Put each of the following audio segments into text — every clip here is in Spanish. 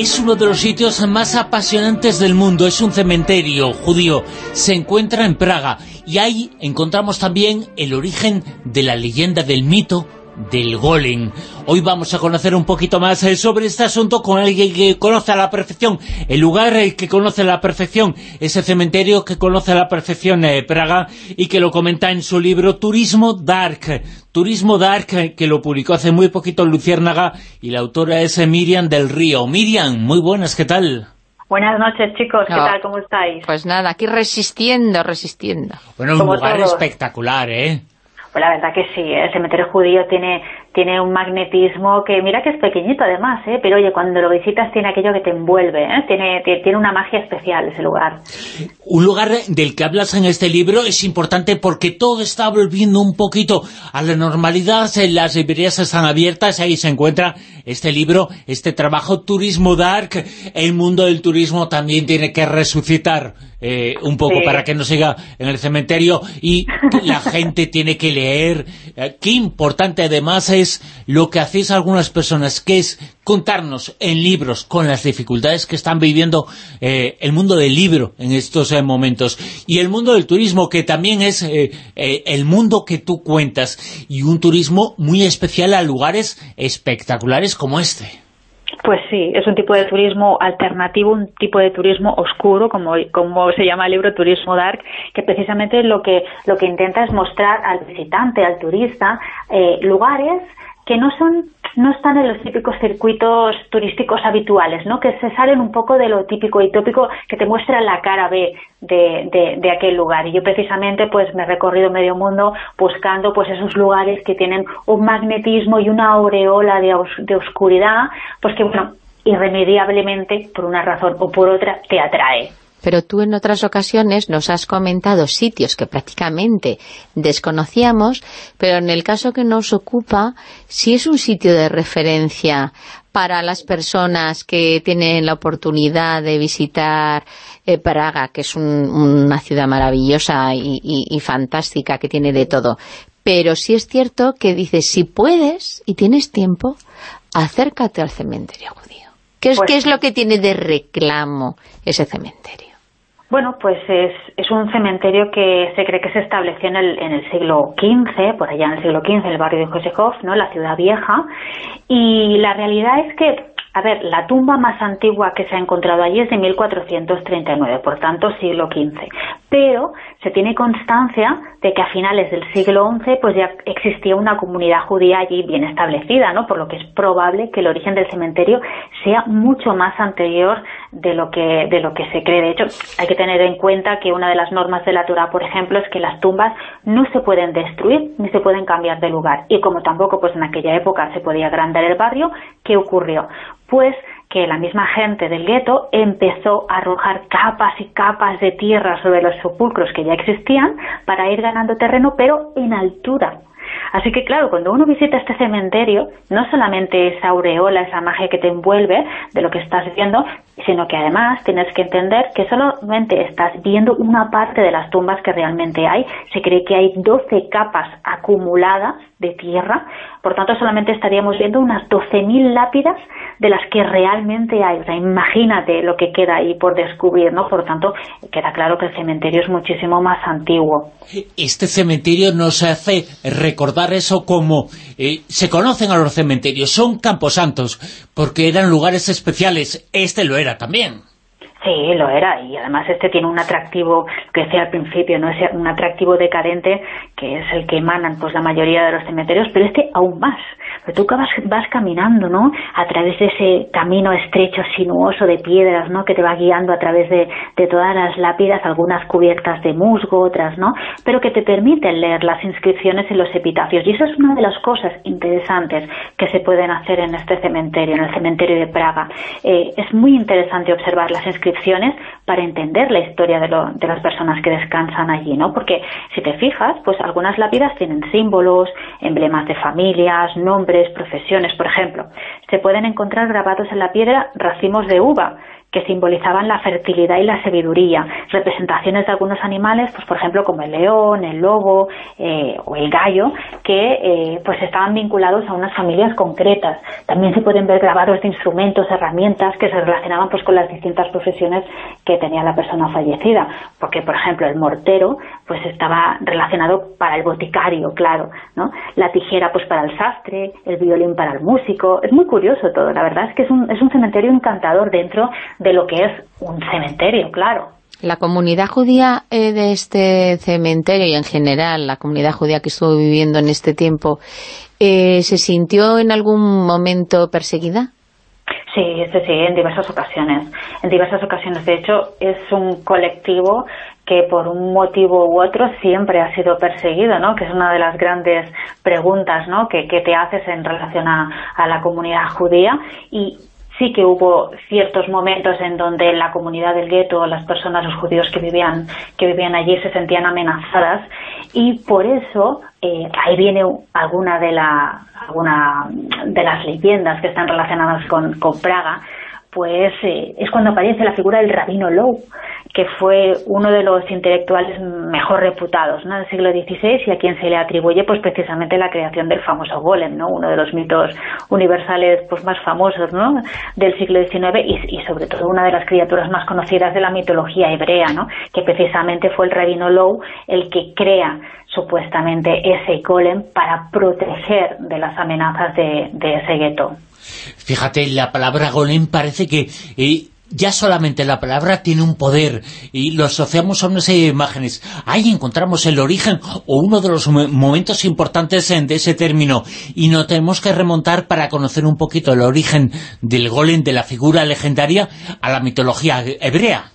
es uno de los sitios más apasionantes del mundo, es un cementerio judío, se encuentra en Praga y ahí encontramos también el origen de la leyenda del mito del Golem. Hoy vamos a conocer un poquito más eh, sobre este asunto con alguien que conoce a la perfección el lugar eh, que conoce a la perfección, ese cementerio que conoce a la perfección eh, Praga y que lo comenta en su libro Turismo Dark. Turismo Dark, que lo publicó hace muy poquito en Luciérnaga y la autora es Miriam del Río. Miriam, muy buenas, ¿qué tal? Buenas noches, chicos. ¿Qué tal? ¿Cómo estáis? Pues nada, aquí resistiendo, resistiendo. Bueno, un lugar espectacular, ¿eh? Pues la verdad que sí, el cementerio judío tiene tiene un magnetismo que mira que es pequeñito además, ¿eh? pero oye, cuando lo visitas tiene aquello que te envuelve, ¿eh? tiene, tiene una magia especial ese lugar. Un lugar del que hablas en este libro es importante porque todo está volviendo un poquito a la normalidad, las librerías están abiertas, ahí se encuentra este libro, este trabajo Turismo Dark, el mundo del turismo también tiene que resucitar eh, un poco para que no siga en el cementerio y la gente tiene que leer. Eh, qué importante además es lo que hacéis algunas personas, que es contarnos en libros con las dificultades que están viviendo eh, el mundo del libro en estos eh, momentos y el mundo del turismo, que también es eh, el mundo que tú cuentas y un turismo muy especial a lugares espectaculares como este. Pues sí, es un tipo de turismo alternativo, un tipo de turismo oscuro, como, como se llama el libro Turismo Dark, que precisamente lo que, lo que intenta es mostrar al visitante, al turista, lugares que no son no están en los típicos circuitos turísticos habituales, ¿no? que se salen un poco de lo típico y tópico que te muestra la cara B de, de, aquel lugar. Y yo precisamente pues me he recorrido medio mundo buscando pues esos lugares que tienen un magnetismo y una aureola de, de oscuridad, pues que bueno, irremediablemente, por una razón o por otra, te atrae pero tú en otras ocasiones nos has comentado sitios que prácticamente desconocíamos, pero en el caso que nos ocupa, si es un sitio de referencia para las personas que tienen la oportunidad de visitar eh, Praga, que es una ciudad maravillosa y, fantástica, que tiene de todo. Pero sí es cierto que dices, si puedes y tienes tiempo, acércate al cementerio judío. ¿Qué es, ¿Qué es pues lo que tiene de reclamo ese cementerio? Bueno, pues es, es, un cementerio que se cree que se estableció en el, en el siglo XV, por allá en el siglo XV, el barrio de Josekov, ¿no? la ciudad vieja, y la realidad es que a ver, la tumba más antigua que se ha encontrado allí es de 1439, por tanto siglo XV. Pero se tiene constancia de que a finales del siglo XI pues ya existía una comunidad judía allí bien establecida, ¿no? Por lo que es probable que el origen del cementerio sea mucho más anterior de lo que de lo que se cree. De hecho, hay que tener en cuenta que una de las normas de la Torah, por ejemplo, es que las tumbas no se pueden destruir ni se pueden cambiar de lugar. Y como tampoco pues en aquella época se podía agrandar el barrio, ¿qué ocurrió? Pues que la misma gente del gueto empezó a arrojar capas y capas de tierra sobre los sepulcros que ya existían para ir ganando terreno, pero en altura. Así que claro, cuando uno visita este cementerio, no solamente esa aureola, esa magia que te envuelve de lo que estás viendo, sino que además tienes que entender que solamente estás viendo una parte de las tumbas que realmente hay. Se cree que hay 12 capas acumuladas de tierra, por tanto solamente estaríamos viendo unas 12.000 lápidas de las que realmente hay. O sea, imagínate lo que queda ahí por descubrir, ¿no? Por tanto, queda claro que el cementerio es muchísimo más antiguo. Este cementerio nos hace recordar eso como eh, se conocen a los cementerios, son camposantos, porque eran lugares especiales. Este lo era también. Sí, lo era, y además este tiene un atractivo, que decía al principio, no es un atractivo decadente, que es el que emanan pues la mayoría de los cementerios, pero este aún más. Pero tú vas, vas caminando, ¿no?, a través de ese camino estrecho, sinuoso de piedras, ¿no?, que te va guiando a través de, de todas las lápidas, algunas cubiertas de musgo, otras no, pero que te permiten leer las inscripciones en los epitafios. Y eso es una de las cosas interesantes que se pueden hacer en este cementerio, en el cementerio de Praga. Eh, es muy interesante observar las inscripciones para entender la historia de, lo, de las personas que descansan allí, ¿no? Porque si te fijas, pues algunas lápidas tienen símbolos, emblemas de familias, nombres, profesiones, por ejemplo. Se pueden encontrar grabados en la piedra racimos de uva, que simbolizaban la fertilidad y la sabiduría. Representaciones de algunos animales, pues por ejemplo como el león, el lobo eh, o el gallo, que eh, pues estaban vinculados a unas familias concretas. También se pueden ver grabados de instrumentos, herramientas que se relacionaban pues con las distintas profesiones que tenía la persona fallecida. Porque, por ejemplo, el mortero pues estaba relacionado para el boticario, claro, ¿no? La tijera pues para el sastre, el violín para el músico. Es muy curioso todo, la verdad es que es un, es un cementerio encantador dentro de lo que es un cementerio, claro. La comunidad judía eh, de este cementerio y en general la comunidad judía que estuvo viviendo en este tiempo, eh, ¿se sintió en algún momento perseguida? Sí, sí, sí, en diversas ocasiones. En diversas ocasiones. De hecho, es un colectivo que por un motivo u otro siempre ha sido perseguido, ¿no? Que es una de las grandes preguntas, ¿no? Que, te haces en relación a, a la comunidad judía y sí que hubo ciertos momentos en donde la comunidad del gueto, las personas, los judíos que vivían, que vivían allí se sentían amenazadas y por eso eh, ahí viene alguna de, la, alguna de las leyendas que están relacionadas con, con Praga, pues eh, es cuando aparece la figura del rabino Lowe, que fue uno de los intelectuales mejor reputados ¿no? del siglo XVI y a quien se le atribuye pues precisamente la creación del famoso golem, ¿no? uno de los mitos universales pues más famosos ¿no? del siglo XIX y, sobre todo una de las criaturas más conocidas de la mitología hebrea, ¿no? que precisamente fue el rabino Lowe el que crea supuestamente ese golem para proteger de las amenazas de, ese gueto. Fíjate, la palabra golem parece que... Eh, ya solamente la palabra tiene un poder y lo asociamos a unas imágenes. Ahí encontramos el origen o uno de los momentos importantes de ese término y no tenemos que remontar para conocer un poquito el origen del golem, de la figura legendaria, a la mitología hebrea.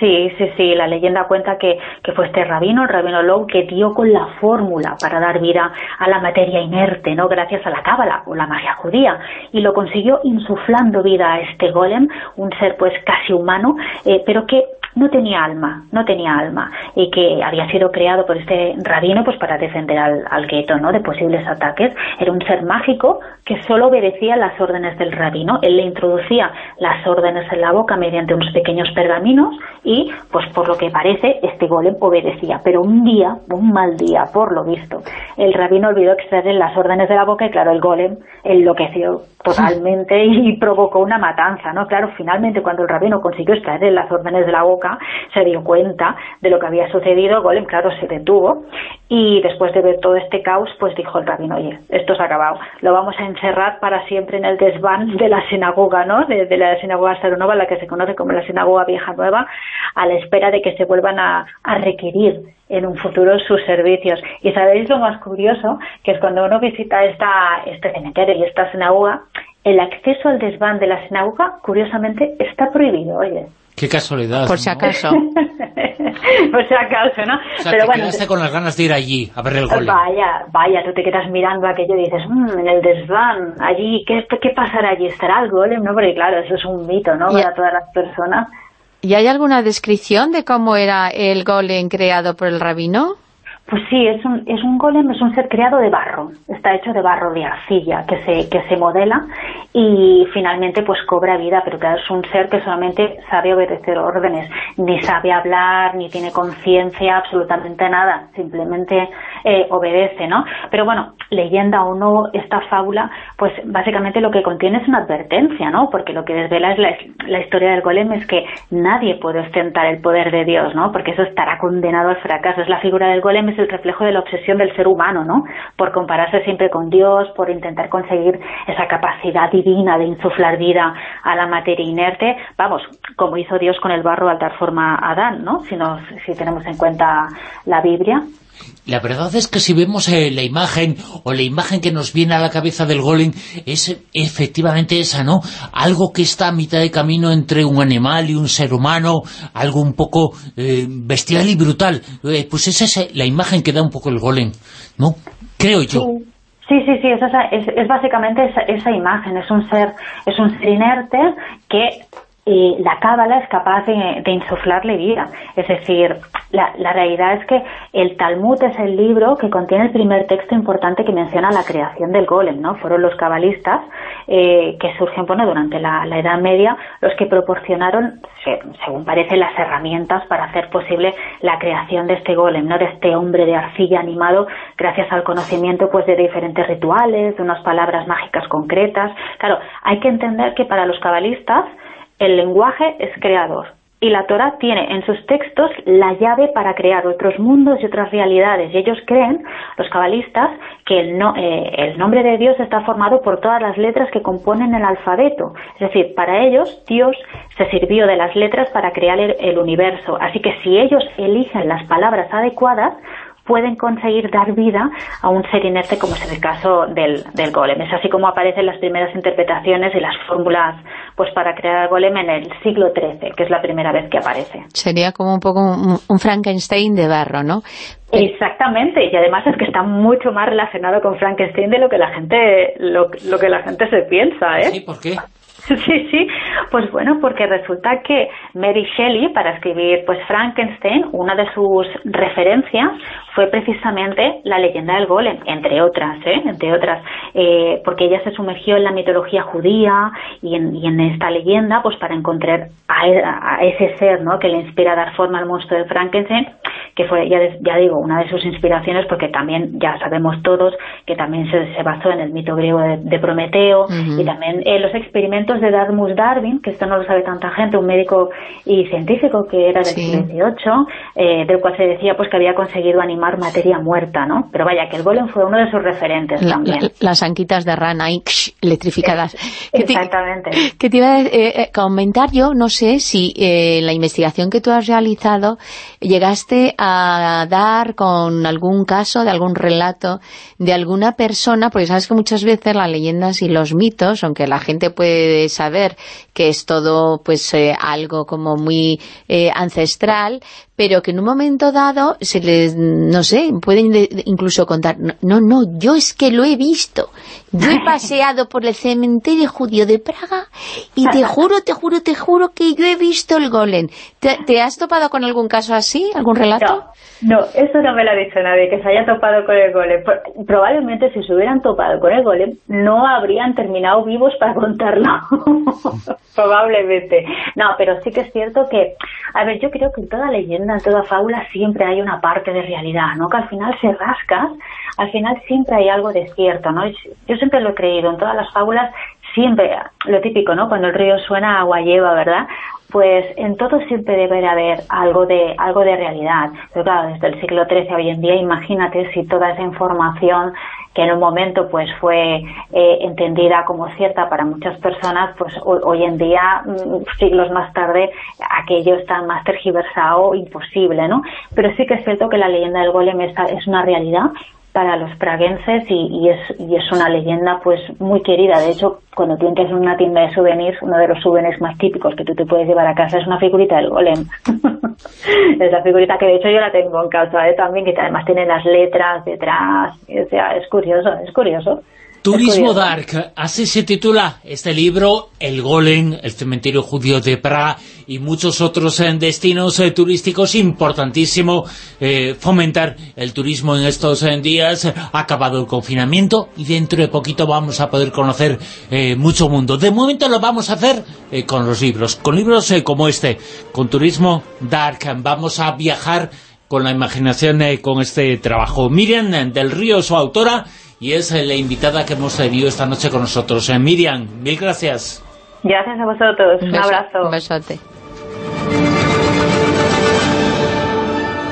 Sí, sí, sí, la leyenda cuenta que, que, fue este rabino, el rabino Lowe, que dio con la fórmula para dar vida a la materia inerte, ¿no? Gracias a la cábala o la magia judía. Y lo consiguió insuflando vida a este golem, un ser pues casi humano, eh, pero que no tenía alma, no tenía alma, y que había sido creado por este rabino pues para defender al, al gueto ¿no? de posibles ataques. Era un ser mágico que solo obedecía las órdenes del rabino. Él le introducía las órdenes en la boca mediante unos pequeños pergaminos y, pues por lo que parece, este golem obedecía. Pero un día, un mal día, por lo visto, el rabino olvidó extraer las órdenes de la boca y, claro, el golem enloqueció totalmente y provocó una matanza, ¿no? Claro, finalmente cuando el rabino consiguió extraer las órdenes de la boca, se dio cuenta de lo que había sucedido, Golem, claro, se detuvo y después de ver todo este caos, pues dijo el rabino, oye, esto se ha acabado, lo vamos a encerrar para siempre en el desván de la sinagoga, ¿no?, de, la sinagoga Starunova, la que se conoce como la sinagoga vieja nueva, a la espera de que se vuelvan a, a requerir en un futuro sus servicios. Y sabéis lo más curioso, que es cuando uno visita esta, este cementerio y esta sinagoga, el acceso al desván de la sinagoga, curiosamente, está prohibido, oye. Qué casualidad. Por si acaso. Por si acaso, ¿no? O sea, Pero te bueno, quedaste con las ganas de ir allí a ver el gol. Vaya, vaya, tú te quedas mirando aquello y dices, mmm, en el desván, allí, ¿qué, ¿qué pasará allí? ¿Estará el golem? No, porque claro, eso es un mito, ¿no? Para todas las personas. ¿Y hay alguna descripción de cómo era el golem creado por el rabino? Pues sí, es un, es un golem, es un ser creado de barro, está hecho de barro, de arcilla, que se, que se modela y finalmente pues cobra vida, pero claro, es un ser que solamente sabe obedecer órdenes, ni sabe hablar, ni tiene conciencia, absolutamente nada, simplemente eh, obedece, ¿no? Pero bueno, leyenda o no, esta fábula, pues básicamente lo que contiene es una advertencia, ¿no? Porque lo que desvela es la, historia del golem es que nadie puede ostentar el poder de Dios, ¿no? Porque eso estará condenado al fracaso, es la figura del golem, es el reflejo de la obsesión del ser humano, ¿no? Por compararse siempre con Dios, por intentar conseguir esa capacidad divina de insuflar vida a la materia inerte, vamos, como hizo Dios con el barro al dar forma a Adán, ¿no? Si, nos, si tenemos en cuenta la Biblia. La verdad es que si vemos eh, la imagen o la imagen que nos viene a la cabeza del golem es efectivamente esa, ¿no? Algo que está a mitad de camino entre un animal y un ser humano, algo un poco eh, bestial y brutal. Eh, pues esa es la imagen que da un poco el golem, ¿no? Creo yo. Sí, sí, sí, es, es, básicamente esa, esa, imagen, es un ser es un ser inerte que la cábala es capaz de, insuflarle vida. Es decir, la, realidad es que el Talmud es el libro que contiene el primer texto importante que menciona la creación del golem, ¿no? Fueron los cabalistas eh, que surgen, bueno, durante la, Edad Media, los que proporcionaron, según parece, las herramientas para hacer posible la creación de este golem, ¿no? De este hombre de arcilla animado gracias al conocimiento, pues, de diferentes rituales, de unas palabras mágicas concretas. Claro, hay que entender que para los cabalistas el lenguaje es creador y la Torah tiene en sus textos la llave para crear otros mundos y otras realidades. Y ellos creen, los cabalistas, que el, eh, el, nombre de Dios está formado por todas las letras que componen el alfabeto. Es decir, para ellos Dios se sirvió de las letras para crear el universo. Así que si ellos eligen las palabras adecuadas, pueden conseguir dar vida a un ser inerte como es el caso del, del golem. Es así como aparecen las primeras interpretaciones y las fórmulas pues para crear el golem en el siglo XIII, que es la primera vez que aparece. Sería como un poco un, Frankenstein de barro, ¿no? Exactamente, y además es que está mucho más relacionado con Frankenstein de lo que la gente lo, lo que la gente se piensa, ¿eh? Sí, ¿por qué? Sí, sí, pues bueno, porque resulta que Mary Shelley, para escribir pues Frankenstein, una de sus referencias fue precisamente la leyenda del golem, entre otras, ¿eh? entre otras, eh, porque ella se sumergió en la mitología judía y en, y en esta leyenda, pues para encontrar a, a, ese ser, ¿no? Que le inspira a dar forma al monstruo de Frankenstein, que fue, ya, ya digo, una de sus inspiraciones, porque también ya sabemos todos que también se, se basó en el mito griego de, Prometeo y también en los experimentos de Darmus Darwin, que esto no lo sabe tanta gente, un médico y científico que era del siglo XVIII, eh, del cual se decía pues que había conseguido animar materia muerta, ¿no? Pero vaya, que el golem fue uno de sus referentes también. las anquitas de rana electrificadas. Exactamente. Que te, iba a eh, eh, comentar yo, no sé si eh, la investigación que tú has realizado llegaste a dar con algún caso, de algún relato, de alguna persona, porque sabes que muchas veces las leyendas y los mitos, aunque la gente puede saber que es todo pues eh, algo como muy eh, ancestral, pero que en un momento dado se les, no sé, pueden incluso contar, no, no, yo es que lo he visto, yo he paseado por el cementerio judío de Praga y te juro, te juro, te juro que yo he visto el golem. ¿Te, has topado con algún caso así, algún relato? No, no, eso no me lo ha dicho nadie, que se haya topado con el golem. Probablemente si se hubieran topado con el golem, no habrían terminado vivos para contarlo. Probablemente. No, pero sí que es cierto que, a ver, yo creo que en toda leyenda, en toda fábula, siempre hay una parte de realidad, ¿no? Que al final se rascas, al final siempre hay algo de cierto, ¿no? Yo siempre lo he creído, en todas las fábulas siempre, lo típico, ¿no? Cuando el río suena, agua lleva, ¿verdad? Pues en todo siempre debe de haber algo de, algo de realidad. Pero claro, desde el siglo XIII hoy en día, imagínate si toda esa información en un momento pues fue eh, entendida como cierta para muchas personas, pues hoy, en día, mm, siglos más tarde, aquello está más tergiversado, imposible, ¿no? Pero sí que es cierto que la leyenda del golem es, es una realidad para los praguenses y, es, y es una leyenda pues muy querida. De hecho, cuando tú entras en una tienda de souvenirs, uno de los souvenirs más típicos que tú te puedes llevar a casa es una figurita del golem. es la figurita que de hecho yo la tengo en casa ¿eh? también, que además tiene las letras detrás. O sea, es curioso, es curioso. Turismo Dark, así se titula este libro, El Golem, el cementerio judío de Praga y muchos otros eh, destinos eh, turísticos, importantísimo eh, fomentar el turismo en estos días, ha acabado el confinamiento y dentro de poquito vamos a poder conocer mucho mundo. De momento lo vamos a hacer con los libros, con libros como este, con Turismo Dark, vamos a viajar con la imaginación con este trabajo. Miriam del Río, su autora, y es la invitada que hemos tenido esta noche con nosotros. Eh, Miriam, mil gracias. Gracias a vosotros. Un, abrazo. Un besote.